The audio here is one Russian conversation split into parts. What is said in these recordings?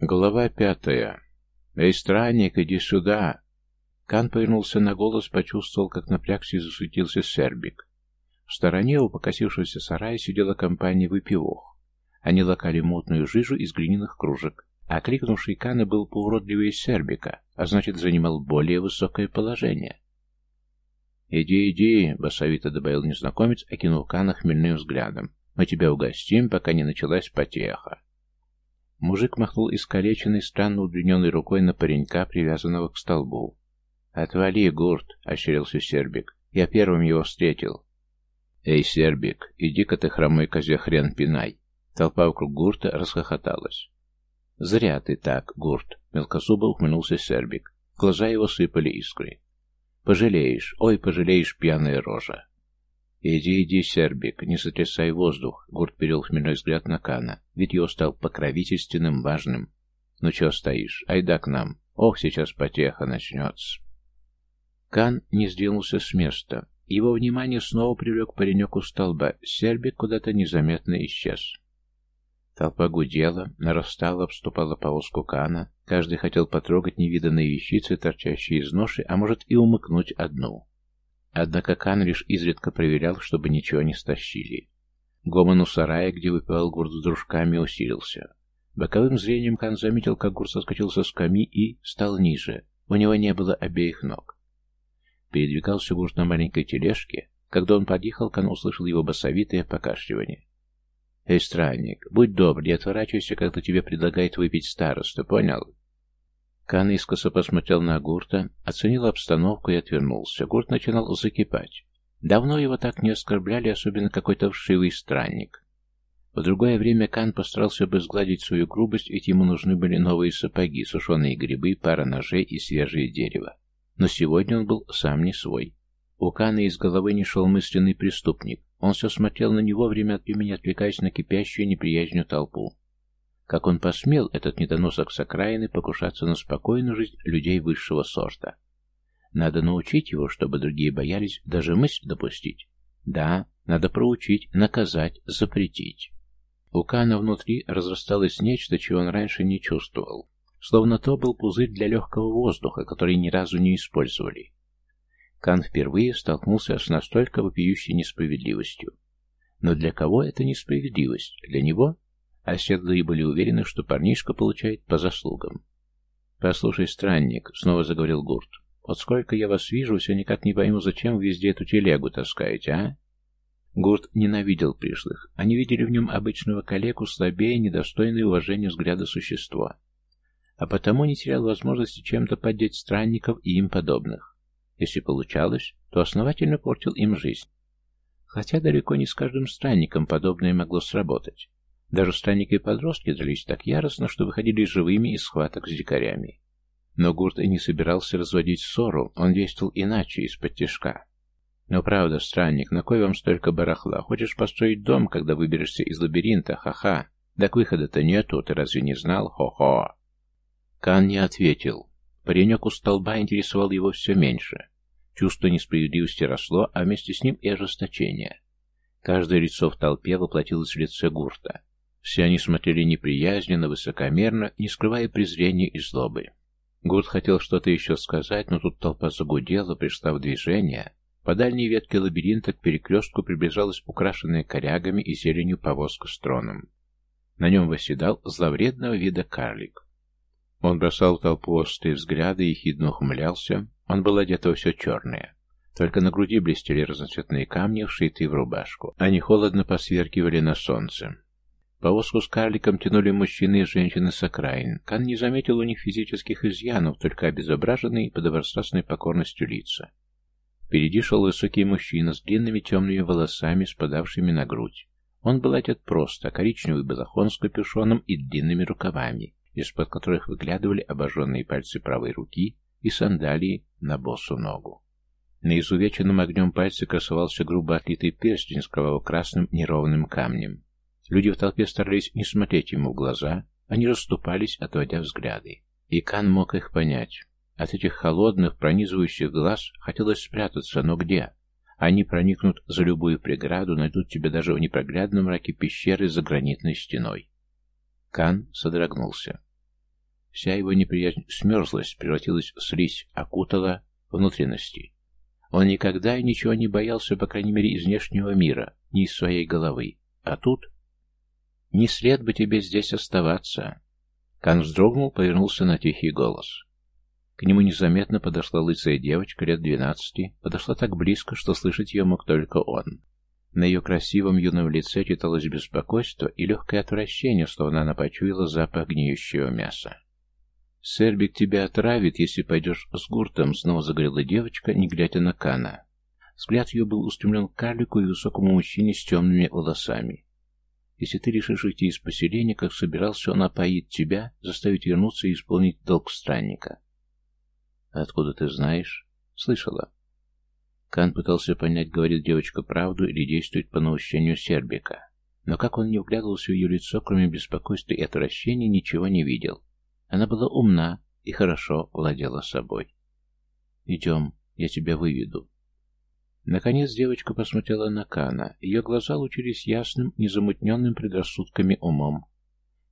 Глава пятая. «Эй, странник, иди сюда!» Кан повернулся на голос, почувствовал, как напрягся и засуетился сербик. В стороне у покосившегося сарая сидела компания выпивох. Они лакали мутную жижу из глиняных кружек, а крикнувший Кана был поуродливее сербика, а значит, занимал более высокое положение. «Иди, иди», — басовито добавил незнакомец, окинув Кана хмельным взглядом. «Мы тебя угостим, пока не началась потеха». Мужик махнул искалеченной, странно удлиненной рукой на паренька, привязанного к столбу. «Отвали, Гурт!» — ощерился Сербик. «Я первым его встретил». «Эй, Сербик, иди-ка ты, хромой козе хрен пинай!» Толпа вокруг Гурта расхохоталась. «Зря ты так, Гурт!» — мелкозубо ухмыльнулся Сербик. Глаза его сыпали искры. «Пожалеешь, ой, пожалеешь, пьяная рожа!» «Иди, иди, Сербик, не сотрясай воздух», — Гурт перевел хмельной взгляд на Кана. Ведь его стал покровительственным, важным. «Ну чего стоишь? Айда к нам. Ох, сейчас потеха начнется». Кан не сдвинулся с места. Его внимание снова привлек паренек у столба. Сербик куда-то незаметно исчез. Толпа гудела, нарастала, обступала повозку Кана. Каждый хотел потрогать невиданные вещицы, торчащие из ноши, а может и умыкнуть одну. Однако Кан лишь изредка проверял, чтобы ничего не стащили. Гомон у сарая, где выпивал гурт с дружками, усилился. Боковым зрением Кан заметил, как гурт соскочил со скамьи и стал ниже. У него не было обеих ног. Передвигался гурт на маленькой тележке. Когда он подъехал, Кан услышал его басовитое покашливание. «Эй, странник, будь добр, не отворачивайся, когда тебе предлагает выпить староста, понял?» Кан искоса посмотрел на Гурта, оценил обстановку и отвернулся. Гурт начинал закипать. Давно его так не оскорбляли, особенно какой-то вшивый странник. В другое время Кан постарался бы сгладить свою грубость, ведь ему нужны были новые сапоги, сушеные грибы, пара ножей и свежее дерево. Но сегодня он был сам не свой. У Кана из головы не шел мысленный преступник. Он все смотрел на него, время от времени отвлекаясь на кипящую неприязнью толпу. Как он посмел, этот недоносок с окраины, покушаться на спокойную жизнь людей высшего сорта? Надо научить его, чтобы другие боялись даже мысль допустить. Да, надо проучить, наказать, запретить. У Кана внутри разрасталось нечто, чего он раньше не чувствовал. Словно то был пузырь для легкого воздуха, который ни разу не использовали. Кан впервые столкнулся с настолько вопиющей несправедливостью. Но для кого это несправедливость? Для него а седлые были уверены, что парнишка получает по заслугам. «Послушай, странник», — снова заговорил Гурт, — «вот сколько я вас вижу, все никак не пойму, зачем вы везде эту телегу таскаете, а?» Гурт ненавидел пришлых. Они видели в нем обычного калеку, слабее, недостойное уважения взгляда существа. А потому не терял возможности чем-то поддеть странников и им подобных. Если получалось, то основательно портил им жизнь. Хотя далеко не с каждым странником подобное могло сработать. Даже странники и подростки дрались так яростно, что выходили живыми из схваток с дикарями. Но Гурт и не собирался разводить ссору, он действовал иначе, из-под тяжка. «Но правда, странник, на кой вам столько барахла? Хочешь построить дом, когда выберешься из лабиринта? Ха-ха! Так выхода-то нету, ты разве не знал? Хо-хо!» Кан не ответил. Паренек у столба интересовал его все меньше. Чувство несправедливости росло, а вместе с ним и ожесточение. Каждое лицо в толпе воплотилось в лице Гурта. Все они смотрели неприязненно, высокомерно, не скрывая презрения и злобы. Гуд хотел что-то еще сказать, но тут толпа загудела, пришла в движение. По дальней ветке лабиринта к перекрестку приближалась украшенная корягами и зеленью повозка с троном. На нем восседал зловредного вида карлик. Он бросал в толпу острые взгляды и ехидно ухмылялся. Он был одет во все черное. Только на груди блестели разноцветные камни, вшитые в рубашку. Они холодно посверкивали на солнце. Повозку с карликом тянули мужчины и женщины с окраин. Кан не заметил у них физических изъянов, только обезображенные подобострастной покорностью лица. Впереди шел высокий мужчина с длинными темными волосами, спадавшими на грудь. Он был одет просто, коричневый балахон с капюшоном и длинными рукавами, из-под которых выглядывали обожженные пальцы правой руки и сандалии на босу ногу. На изувеченном огнем пальце красовался грубо отлитый перстень с кроваво-красным неровным камнем. Люди в толпе старались не смотреть ему в глаза, они расступались, отводя взгляды. И Кан мог их понять. От этих холодных, пронизывающих глаз хотелось спрятаться, но где? Они проникнут за любую преграду, найдут тебя даже в непроглядном мраке пещеры за гранитной стеной. Кан содрогнулся. Вся его неприязнь смерзлась, превратилась в слизь, окутала внутренности. Он никогда и ничего не боялся, по крайней мере, из внешнего мира, ни из своей головы. А тут... «Не след бы тебе здесь оставаться!» Кан вздрогнул, повернулся на тихий голос. К нему незаметно подошла лысая девочка лет двенадцати, подошла так близко, что слышать ее мог только он. На ее красивом юном лице читалось беспокойство и легкое отвращение, словно она почуяла запах гниющего мяса. «Сербик тебя отравит, если пойдешь с гуртом», — снова заговорила девочка, не глядя на Кана. Взгляд ее был устремлен к карлику и высокому мужчине с темными волосами. «Если ты решишь уйти из поселения, как собирался, он опоит тебя, заставить вернуться и исполнить долг странника». «Откуда ты знаешь?» «Слышала». Кан пытался понять, говорит девочка правду или действует по наущению Сербика. Но как он не вглядывался в ее лицо, кроме беспокойства и отвращения, ничего не видел. Она была умна и хорошо владела собой. «Идем, я тебя выведу». Наконец девочка посмотрела на Кана. Ее глаза лучились ясным, незамутненным предрассудками умом.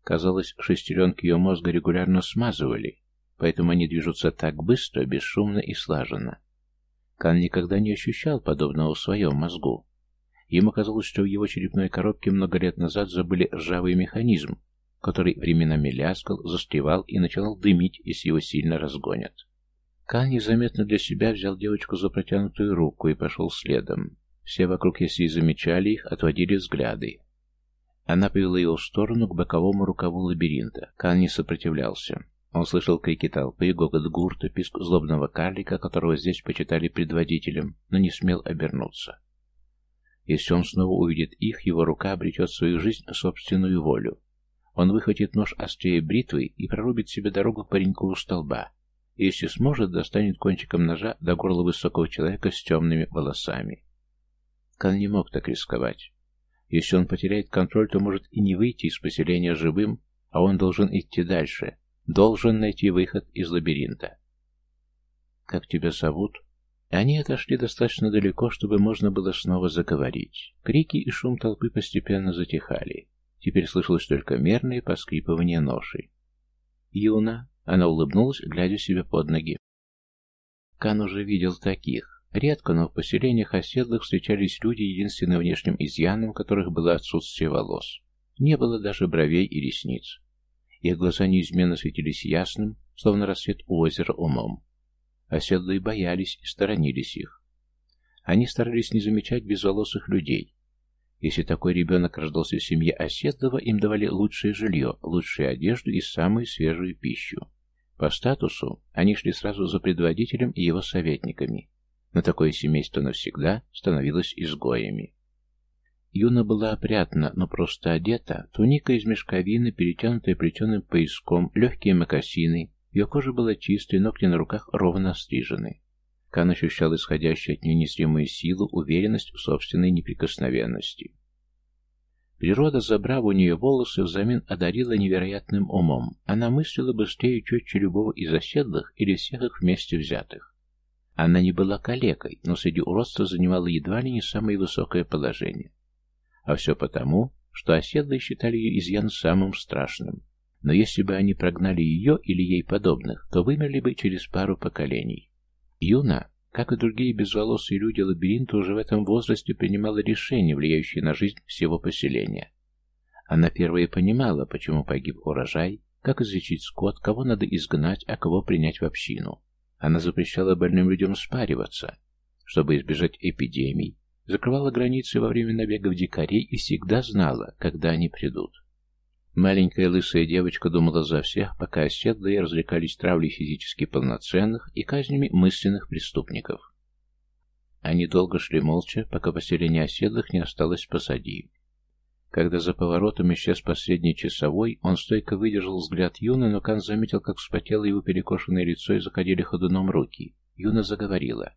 Казалось, шестеренки ее мозга регулярно смазывали, поэтому они движутся так быстро, бесшумно и слаженно. Кан никогда не ощущал подобного в своем мозгу. Ему казалось, что в его черепной коробке много лет назад забыли ржавый механизм, который временами лязгал, застревал и начинал дымить, если его сильно разгонят. Кан незаметно для себя взял девочку за протянутую руку и пошел следом. Все вокруг, если и замечали их, отводили взгляды. Она повела его в сторону к боковому рукаву лабиринта. Кан не сопротивлялся. Он слышал крики толпы, гогот гурта, писк злобного карлика, которого здесь почитали предводителем, но не смел обернуться. Если он снова увидит их, его рука обретет свою жизнь собственную волю. Он выхватит нож острее бритвы и прорубит себе дорогу пареньку у столба. Если сможет, достанет кончиком ножа до горла высокого человека с темными волосами. Кан не мог так рисковать. Если он потеряет контроль, то может и не выйти из поселения живым, а он должен идти дальше, должен найти выход из лабиринта. «Как тебя зовут?» Они отошли достаточно далеко, чтобы можно было снова заговорить. Крики и шум толпы постепенно затихали. Теперь слышалось только мерное поскрипывание ноши. «Юна!» — она улыбнулась, глядя себе под ноги. Кан уже видел таких. Редко, но в поселениях оседлых встречались люди, единственным внешним изъяном которых было отсутствие волос. Не было даже бровей и ресниц. Их глаза неизменно светились ясным, словно рассвет у озера умом. Оседлые боялись и сторонились их. Они старались не замечать безволосых людей, если такой ребенок рождался в семье оседлого, им давали лучшее жилье, лучшую одежду и самую свежую пищу. По статусу они шли сразу за предводителем и его советниками. Но такое семейство навсегда становилось изгоями. Юна была опрятна, но просто одета, туника из мешковины, перетянутая плетеным пояском, легкие мокасины, ее кожа была чистой, ногти на руках ровно стрижены. Кан ощущал исходящую от нее незримую силу, уверенность в собственной неприкосновенности. Природа, забрав у нее волосы, взамен одарила невероятным умом. Она мыслила быстрее и четче любого из оседлых или всех их вместе взятых. Она не была калекой, но среди уродства занимала едва ли не самое высокое положение. А все потому, что оседлые считали ее изъян самым страшным. Но если бы они прогнали ее или ей подобных, то вымерли бы через пару поколений. Юна, как и другие безволосые люди лабиринта, уже в этом возрасте принимала решения, влияющие на жизнь всего поселения. Она первая понимала, почему погиб урожай, как излечить скот, кого надо изгнать, а кого принять в общину. Она запрещала больным людям спариваться, чтобы избежать эпидемий, закрывала границы во время набегов дикарей и всегда знала, когда они придут. Маленькая лысая девочка думала за всех, пока оседлые развлекались травлей физически полноценных и казнями мысленных преступников. Они долго шли молча, пока поселение оседлых не осталось позади. Когда за поворотом исчез последний часовой, он стойко выдержал взгляд Юны, но Кан заметил, как вспотело его перекошенное лицо и заходили ходуном руки. Юна заговорила.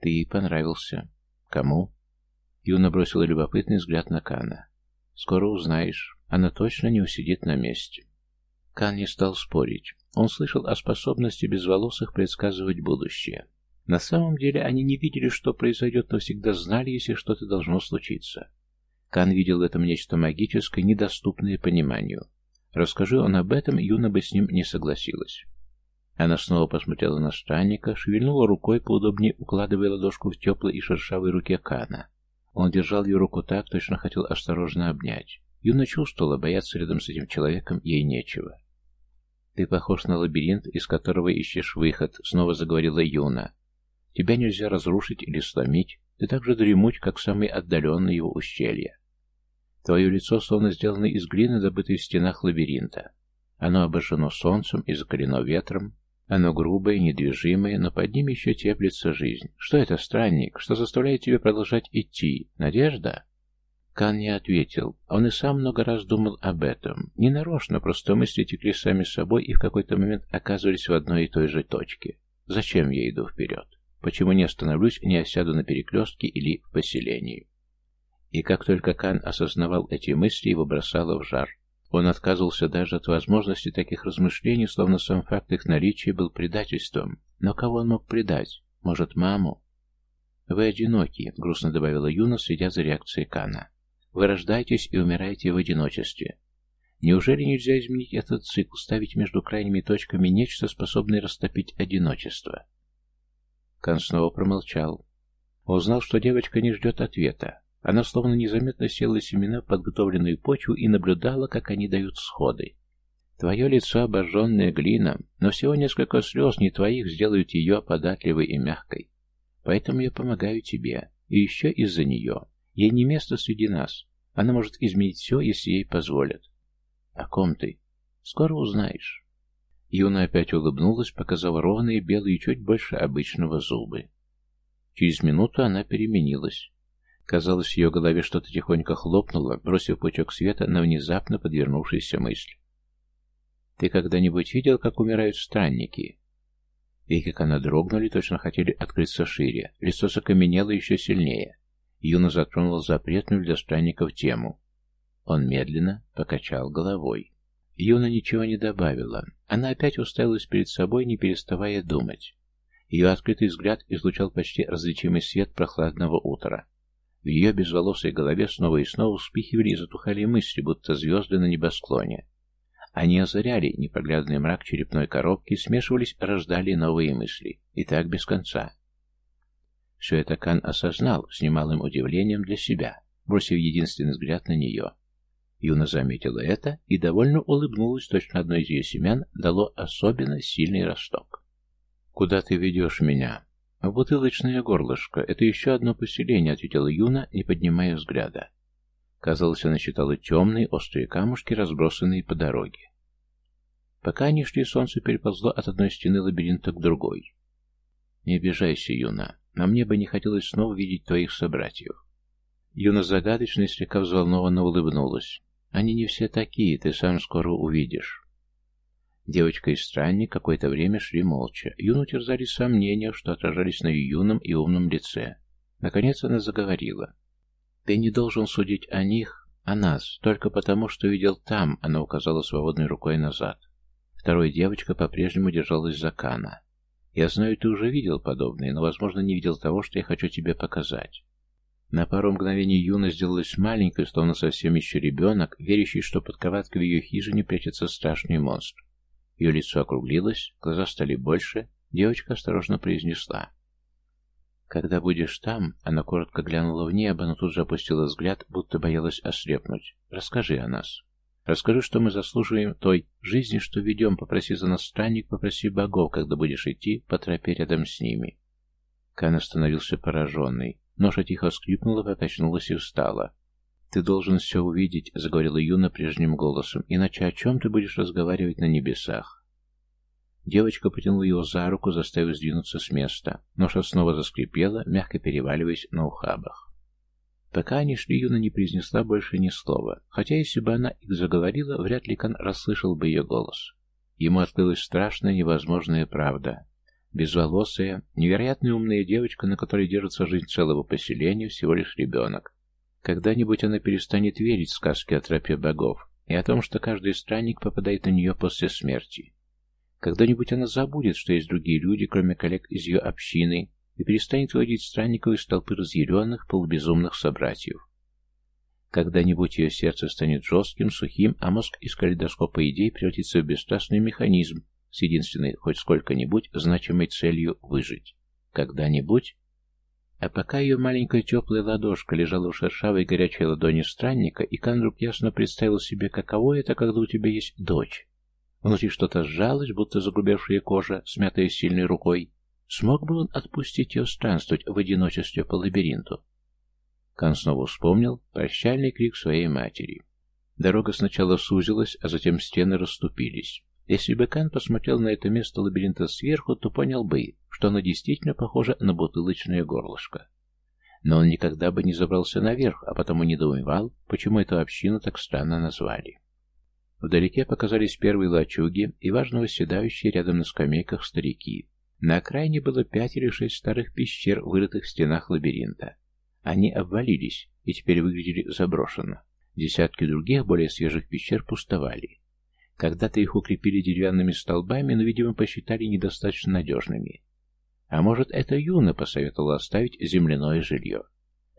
«Ты понравился. Кому?» Юна бросила любопытный взгляд на Кана. «Скоро узнаешь. Она точно не усидит на месте. Кан не стал спорить. Он слышал о способности безволосых предсказывать будущее. На самом деле они не видели, что произойдет, но всегда знали, если что-то должно случиться. Кан видел в этом нечто магическое, недоступное пониманию. Расскажи он об этом, Юна бы с ним не согласилась. Она снова посмотрела на странника, шевельнула рукой, поудобнее укладывая ладошку в теплой и шершавой руке Кана. Он держал ее руку так, точно хотел осторожно обнять. Юна чувствовала, бояться рядом с этим человеком ей нечего. «Ты похож на лабиринт, из которого ищешь выход», — снова заговорила Юна. «Тебя нельзя разрушить или сломить. Ты так же дремуть, как самый отдаленный его ущелье. Твое лицо словно сделано из глины, добытой в стенах лабиринта. Оно обожжено солнцем и закалено ветром. Оно грубое, недвижимое, но под ним еще теплится жизнь. Что это, странник? Что заставляет тебя продолжать идти? Надежда?» Кан не ответил. Он и сам много раз думал об этом. Не нарочно, просто мысли текли сами собой и в какой-то момент оказывались в одной и той же точке. Зачем я иду вперед? Почему не остановлюсь, не осяду на перекрестке или в поселении? И как только Кан осознавал эти мысли, его бросало в жар. Он отказывался даже от возможности таких размышлений, словно сам факт их наличия был предательством. Но кого он мог предать? Может, маму? «Вы одиноки», — грустно добавила Юна, следя за реакцией Кана. Вы рождаетесь и умираете в одиночестве. Неужели нельзя изменить этот цикл, ставить между крайними точками нечто, способное растопить одиночество? Кан снова промолчал. Узнал, что девочка не ждет ответа. Она словно незаметно села семена в подготовленную почву и наблюдала, как они дают сходы. Твое лицо обожженное глина, но всего несколько слез не твоих сделают ее податливой и мягкой. Поэтому я помогаю тебе, и еще из-за нее. Ей не место среди нас. Она может изменить все, если ей позволят. О ком ты? Скоро узнаешь. Юна опять улыбнулась, показав ровные, белые, чуть больше обычного зубы. Через минуту она переменилась. Казалось, в ее голове что-то тихонько хлопнуло, бросив пучок света на внезапно подвернувшуюся мысль. «Ты когда-нибудь видел, как умирают странники?» И как она дрогнули, точно хотели открыться шире. Лицо закаменело еще сильнее. Юна затронула запретную для странников тему. Он медленно покачал головой. Юна ничего не добавила. Она опять уставилась перед собой, не переставая думать. Ее открытый взгляд излучал почти различимый свет прохладного утра. В ее безволосой голове снова и снова вспихивали и затухали мысли, будто звезды на небосклоне. Они озаряли непроглядный мрак черепной коробки, смешивались, рождали новые мысли. И так без конца. Все это Кан осознал с немалым удивлением для себя, бросив единственный взгляд на нее. Юна заметила это и довольно улыбнулась, точно одно из ее семян дало особенно сильный росток. «Куда ты ведешь меня?» «В бутылочное горлышко. Это еще одно поселение», — ответила Юна, не поднимая взгляда. Казалось, она считала темные, острые камушки, разбросанные по дороге. Пока они шли, солнце переползло от одной стены лабиринта к другой. «Не обижайся, Юна. Но мне бы не хотелось снова видеть твоих собратьев. Юна загадочно и слегка взволнованно улыбнулась. Они не все такие, ты сам скоро увидишь. Девочка и странник какое-то время шли молча. Юну терзали сомнения, что отражались на ее юном и умном лице. Наконец она заговорила. «Ты не должен судить о них, о нас, только потому, что видел там», — она указала свободной рукой назад. Вторая девочка по-прежнему держалась за Кана. Я знаю, ты уже видел подобное, но, возможно, не видел того, что я хочу тебе показать. На пару мгновений Юна сделалась маленькой, словно совсем еще ребенок, верящий, что под кроваткой в ее хижине прячется страшный монстр. Ее лицо округлилось, глаза стали больше, девочка осторожно произнесла. «Когда будешь там...» Она коротко глянула в небо, но тут же опустила взгляд, будто боялась ослепнуть. «Расскажи о нас». Расскажи, что мы заслуживаем той жизни, что ведем. Попроси за нас странник, попроси богов, когда будешь идти по тропе рядом с ними. Кан остановился пораженный. Ноша тихо скрипнула, покачнулась и встала. «Ты должен все увидеть», — заговорила Юна прежним голосом, «иначе о чем ты будешь разговаривать на небесах?» Девочка потянула его за руку, заставив сдвинуться с места. Ноша снова заскрипела, мягко переваливаясь на ухабах. Пока они шли, Юна не произнесла больше ни слова, хотя если бы она их заговорила, вряд ли Кан расслышал бы ее голос. Ему открылась страшная невозможная правда. Безволосая, невероятно умная девочка, на которой держится жизнь целого поселения, всего лишь ребенок. Когда-нибудь она перестанет верить в сказки о тропе богов и о том, что каждый странник попадает на нее после смерти. Когда-нибудь она забудет, что есть другие люди, кроме коллег из ее общины, и перестанет водить странников из толпы разъяренных, полубезумных собратьев. Когда-нибудь ее сердце станет жестким, сухим, а мозг из калейдоскопа идей превратится в бесстрастный механизм с единственной, хоть сколько-нибудь, значимой целью выжить. Когда-нибудь... А пока ее маленькая теплая ладошка лежала в шершавой горячей ладони странника, и Кан вдруг ясно представил себе, каково это, когда у тебя есть дочь. Внутри что-то сжалось, будто загрубевшая кожа, смятая сильной рукой. Смог бы он отпустить ее странствовать в одиночестве по лабиринту? Кан снова вспомнил прощальный крик своей матери. Дорога сначала сузилась, а затем стены расступились. Если бы Кан посмотрел на это место лабиринта сверху, то понял бы, что оно действительно похоже на бутылочное горлышко. Но он никогда бы не забрался наверх, а потому недоумевал, почему эту общину так странно назвали. Вдалеке показались первые лачуги и важно восседающие рядом на скамейках старики. На окраине было пять или шесть старых пещер, вырытых в стенах лабиринта. Они обвалились и теперь выглядели заброшенно. Десятки других, более свежих пещер пустовали. Когда-то их укрепили деревянными столбами, но, видимо, посчитали недостаточно надежными. А может, это Юна посоветовала оставить земляное жилье.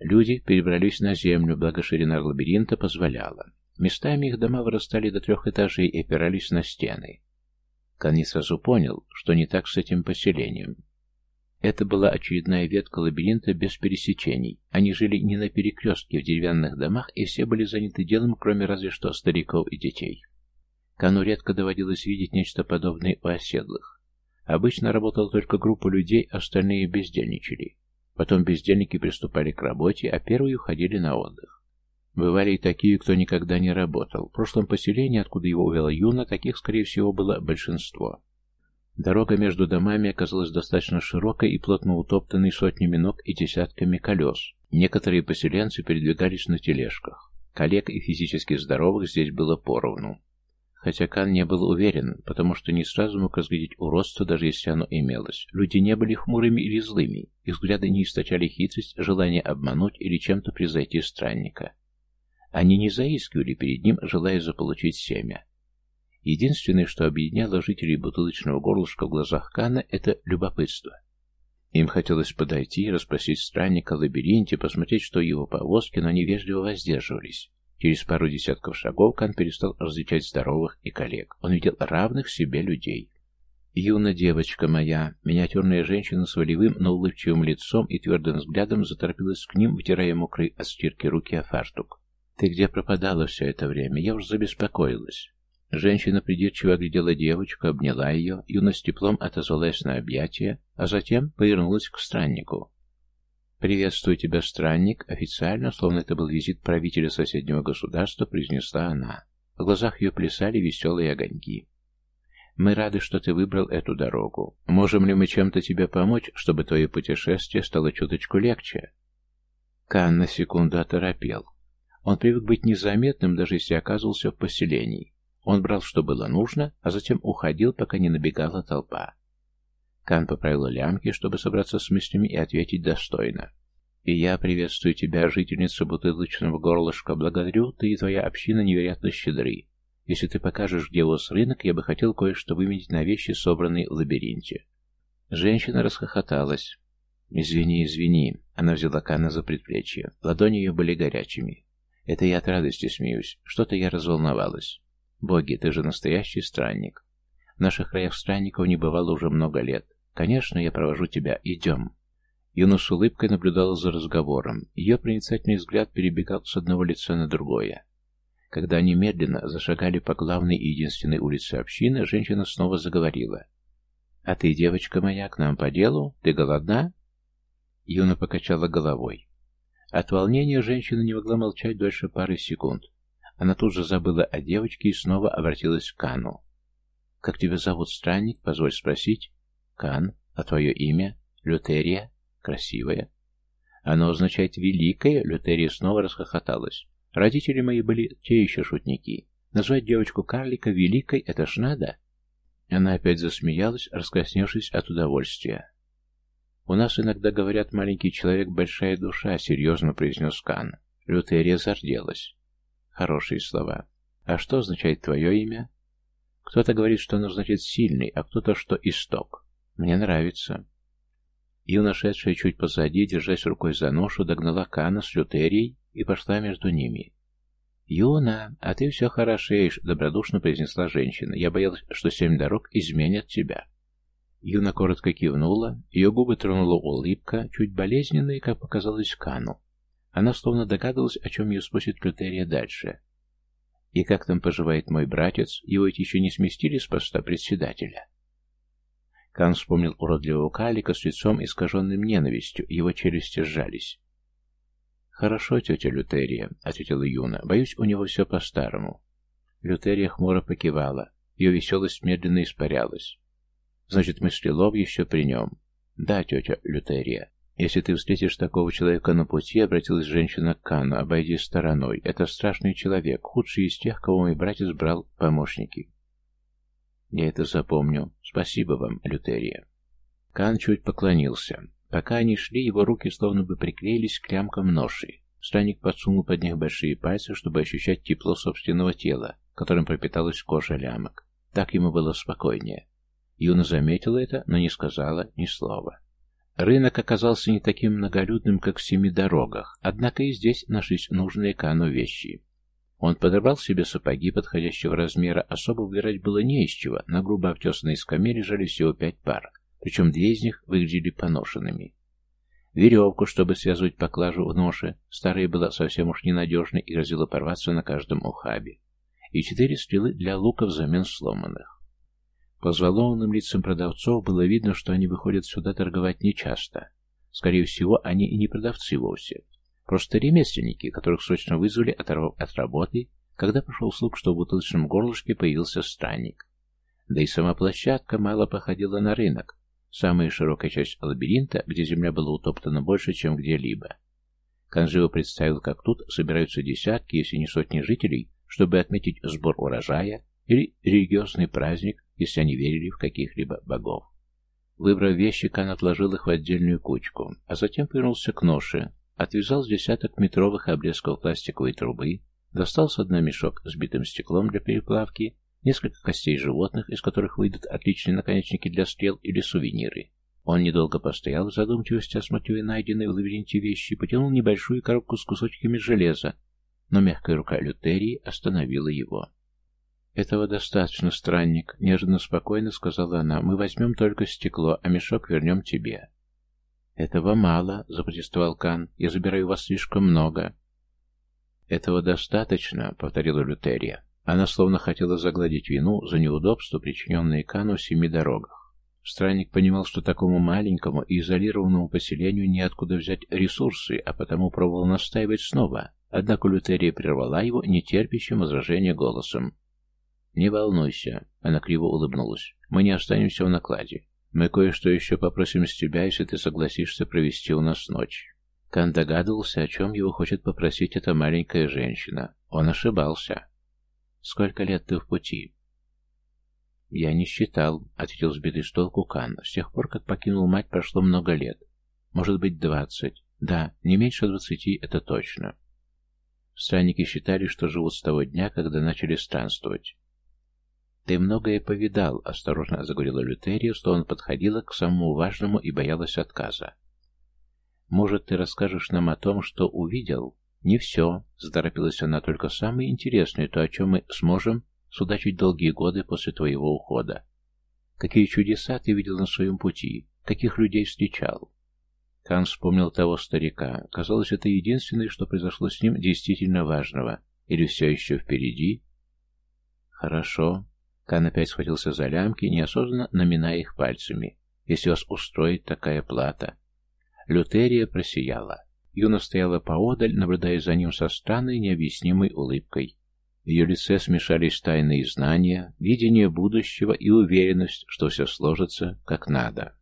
Люди перебрались на землю, благо ширина лабиринта позволяла. Местами их дома вырастали до трех этажей и опирались на стены. Кан сразу понял, что не так с этим поселением. Это была очередная ветка лабиринта без пересечений. Они жили не на перекрестке в деревянных домах, и все были заняты делом, кроме разве что стариков и детей. Кану редко доводилось видеть нечто подобное у оседлых. Обычно работала только группа людей, остальные бездельничали. Потом бездельники приступали к работе, а первые уходили на отдых. Бывали и такие, кто никогда не работал. В прошлом поселении, откуда его увела Юна, таких, скорее всего, было большинство. Дорога между домами оказалась достаточно широкой и плотно утоптанной сотнями ног и десятками колес. Некоторые поселенцы передвигались на тележках. Коллег и физически здоровых здесь было поровну. Хотя Кан не был уверен, потому что не сразу мог разглядеть уродство, даже если оно имелось. Люди не были хмурыми или злыми, их взгляды не источали хитрость, желание обмануть или чем-то превзойти странника. Они не заискивали перед ним, желая заполучить семя. Единственное, что объединяло жителей бутылочного горлышка в глазах Кана, это любопытство. Им хотелось подойти и расспросить странника о лабиринте, посмотреть, что его повозки, но они вежливо воздерживались. Через пару десятков шагов Кан перестал различать здоровых и коллег. Он видел равных себе людей. Юна девочка моя, миниатюрная женщина с волевым, но улыбчивым лицом и твердым взглядом заторопилась к ним, вытирая мокрые от стирки руки о фартук. «Ты где пропадала все это время? Я уж забеспокоилась». Женщина придирчиво оглядела девочку, обняла ее, Юна с теплом отозвалась на объятия, а затем повернулась к страннику. «Приветствую тебя, странник!» Официально, словно это был визит правителя соседнего государства, произнесла она. В глазах ее плясали веселые огоньки. «Мы рады, что ты выбрал эту дорогу. Можем ли мы чем-то тебе помочь, чтобы твое путешествие стало чуточку легче?» Кан на секунду оторопел. Он привык быть незаметным, даже если оказывался в поселении. Он брал, что было нужно, а затем уходил, пока не набегала толпа. Кан поправил лямки, чтобы собраться с мыслями и ответить достойно. «И я приветствую тебя, жительница бутылочного горлышка. Благодарю, ты и твоя община невероятно щедры. Если ты покажешь, где у вас рынок, я бы хотел кое-что выменить на вещи, собранные в лабиринте». Женщина расхохоталась. «Извини, извини». Она взяла Кана за предплечье. Ладони ее были горячими. Это я от радости смеюсь. Что-то я разволновалась. Боги, ты же настоящий странник. В наших краях странников не бывало уже много лет. Конечно, я провожу тебя. Идем. Юна с улыбкой наблюдала за разговором. Ее проницательный взгляд перебегал с одного лица на другое. Когда они медленно зашагали по главной и единственной улице общины, женщина снова заговорила. «А ты, девочка моя, к нам по делу? Ты голодна?» Юна покачала головой. От волнения женщина не могла молчать дольше пары секунд. Она тут же забыла о девочке и снова обратилась к Кану. «Как тебя зовут, странник? Позволь спросить». «Кан. А твое имя?» «Лютерия. Красивая». «Оно означает «великая», — Лютерия снова расхохоталась. «Родители мои были те еще шутники. Назвать девочку-карлика великой — это ж надо». Она опять засмеялась, раскрасневшись от удовольствия. «У нас иногда говорят, маленький человек — большая душа», — серьезно произнес Кан. Лютерия зарделась. Хорошие слова. «А что означает твое имя?» «Кто-то говорит, что оно значит «сильный», а кто-то, что «исток». Мне нравится». И нашедшая чуть позади, держась рукой за ношу, догнала Кана с Лютерией и пошла между ними. «Юна, а ты все хорошеешь», — добродушно произнесла женщина. «Я боялась, что семь дорог изменят тебя». Юна коротко кивнула, ее губы тронула улыбка, чуть болезненная, как показалось Кану. Она словно догадывалась, о чем ее спросит Лютерия дальше. «И как там поживает мой братец? Его ведь еще не сместили с поста председателя?» Кан вспомнил уродливого калика с лицом, искаженным ненавистью, его челюсти сжались. «Хорошо, тетя Лютерия», — ответила Юна. «Боюсь, у него все по-старому». Лютерия хмуро покивала. Ее веселость медленно испарялась. «Значит, мыслелов еще при нем?» «Да, тетя Лютерия. Если ты встретишь такого человека на пути, — обратилась женщина к Кану, — обойди стороной. Это страшный человек, худший из тех, кого мой братец брал помощники». «Я это запомню. Спасибо вам, Лютерия». Кан чуть поклонился. Пока они шли, его руки словно бы приклеились к лямкам ноши. Странник подсунул под них большие пальцы, чтобы ощущать тепло собственного тела, которым пропиталась кожа лямок. Так ему было спокойнее. Юна заметила это, но не сказала ни слова. Рынок оказался не таким многолюдным, как в семи дорогах, однако и здесь нашлись нужные Кану вещи. Он подобрал себе сапоги подходящего размера, особо выбирать было не из чего, на грубо обтесанной скамье лежали всего пять пар причем две из них выглядели поношенными. Веревку, чтобы связывать поклажу в ноше, старая была совсем уж ненадежной и грозила порваться на каждом ухабе, и четыре стрелы для лука взамен сломанных. По взволнованным лицам продавцов было видно, что они выходят сюда торговать нечасто. Скорее всего, они и не продавцы вовсе. Просто ремесленники, которых срочно вызвали, оторвав от работы, когда пошел слух, что в бутылочном горлышке появился странник. Да и сама площадка мало походила на рынок, Самая широкая часть лабиринта, где земля была утоптана больше, чем где-либо. Канжио представил, как тут собираются десятки, если не сотни жителей, чтобы отметить сбор урожая или религиозный праздник, если они верили в каких-либо богов. Выбрав вещи, Кан отложил их в отдельную кучку, а затем повернулся к ноше, отвязал с десяток метровых обрезков пластиковой трубы, достал с дна мешок с битым стеклом для переплавки несколько костей животных, из которых выйдут отличные наконечники для стрел или сувениры. Он недолго постоял в задумчивости, осматривая найденные в лабиринте вещи, потянул небольшую коробку с кусочками железа, но мягкая рука Лютерии остановила его. «Этого достаточно, странник», — неожиданно спокойно сказала она. «Мы возьмем только стекло, а мешок вернем тебе». «Этого мало», — запротестовал Кан. «Я забираю вас слишком много». «Этого достаточно», — повторила Лютерия. Она словно хотела загладить вину за неудобства, причиненные Кану в семи дорогах. Странник понимал, что такому маленькому и изолированному поселению неоткуда взять ресурсы, а потому пробовал настаивать снова. Однако Лютерия прервала его нетерпящим возражения голосом. «Не волнуйся», — она криво улыбнулась, — «мы не останемся в накладе. Мы кое-что еще попросим с тебя, если ты согласишься провести у нас ночь». Кан догадывался, о чем его хочет попросить эта маленькая женщина. Он ошибался. «Сколько лет ты в пути?» «Я не считал», — ответил сбитый с толку Кан. «С тех пор, как покинул мать, прошло много лет. Может быть, двадцать. Да, не меньше двадцати, это точно». Странники считали, что живут с того дня, когда начали странствовать. «Ты многое повидал», — осторожно заговорила Лютерия, что он подходила к самому важному и боялась отказа. «Может, ты расскажешь нам о том, что увидел?» «Не все», — заторопилась она, — «только самое интересное, то, о чем мы сможем судачить долгие годы после твоего ухода. Какие чудеса ты видел на своем пути, каких людей встречал?» Кан вспомнил того старика. Казалось, это единственное, что произошло с ним действительно важного. Или все еще впереди? «Хорошо». Кан опять схватился за лямки, неосознанно наминая их пальцами. «Если вас устроит такая плата». Лютерия просияла. Юна стояла поодаль, наблюдая за ним со странной, необъяснимой улыбкой. В ее лице смешались тайные знания, видение будущего и уверенность, что все сложится как надо.